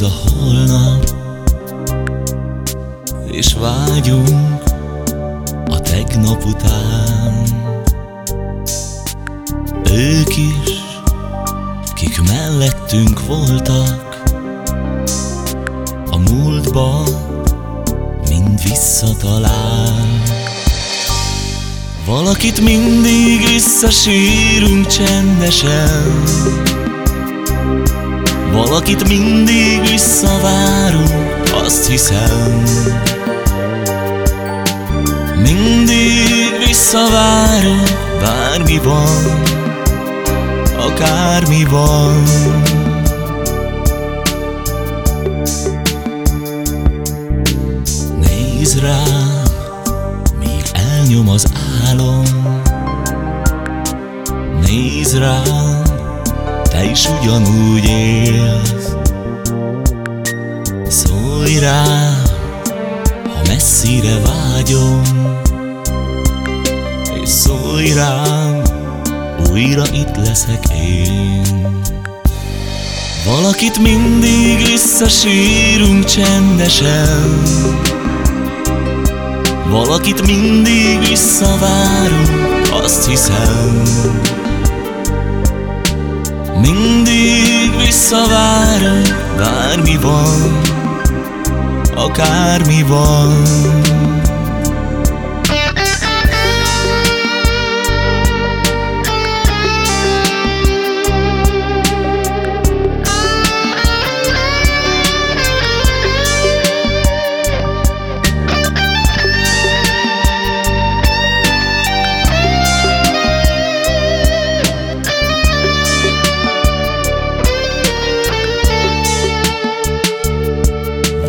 a holnap És vágyunk a tegnap után. Ők is, kik mellettünk voltak A múltba mind visszatalál. Valakit mindig visszasírunk csendesen Valakit mindig visszavárunk, azt hiszem. Mindig visszavárunk, bármi van, akármi van. Nézd rám, míg elnyom az álom. Nézd rám, te is ugyanúgy élsz. Szólj rám, ha messzire vágyom És szólj rám, újra itt leszek én. Valakit mindig visszasírunk csendesen. Valakit mindig visszavárunk, azt hiszem Mindig visszavárunk, bármi van, akármi van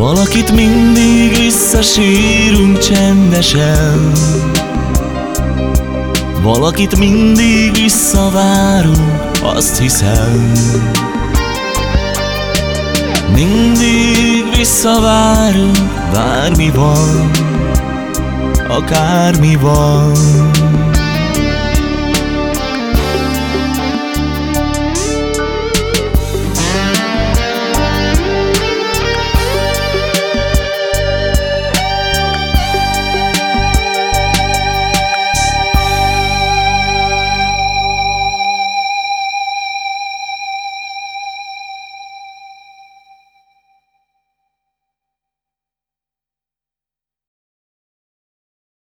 Valakit mindig visszasírunk csendesen. Valakit mindig visszavárunk, azt hiszem. Mindig visszavárunk, bármi van, akármi van